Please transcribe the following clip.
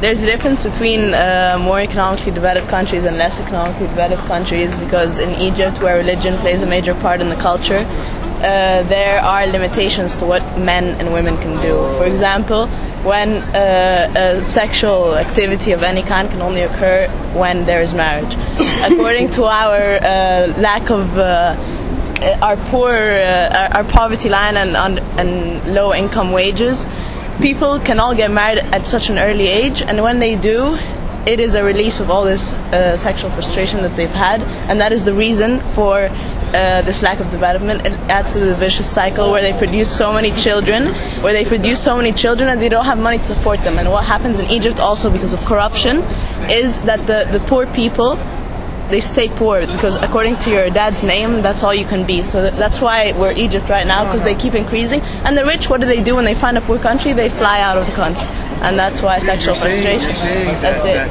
there's a difference between uh, more economically developed countries and less economically developed countries because in Egypt, where religion plays a major part in the culture, uh, there are limitations to what men and women can do. For example, when uh, a sexual activity of any kind can only occur when there is marriage. According to our uh, lack of uh, our poor, uh, our, our poverty line and, and, and low income wages, people can all get married at such an early age, and when they do, it is a release of all this uh, sexual frustration that they've had, and that is the reason for uh, this lack of development. It adds to the vicious cycle where they produce so many children, where they produce so many children and they don't have money to support them. And what happens in Egypt also because of corruption is that the, the poor people they stay poor because according to your dad's name that's all you can be. So that's why we're egypt right now because they keep increasing. And the rich what do they do when they find a poor country? They fly out of the country. And that's why sexual frustration that's it